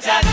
bandera.